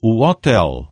o hotel.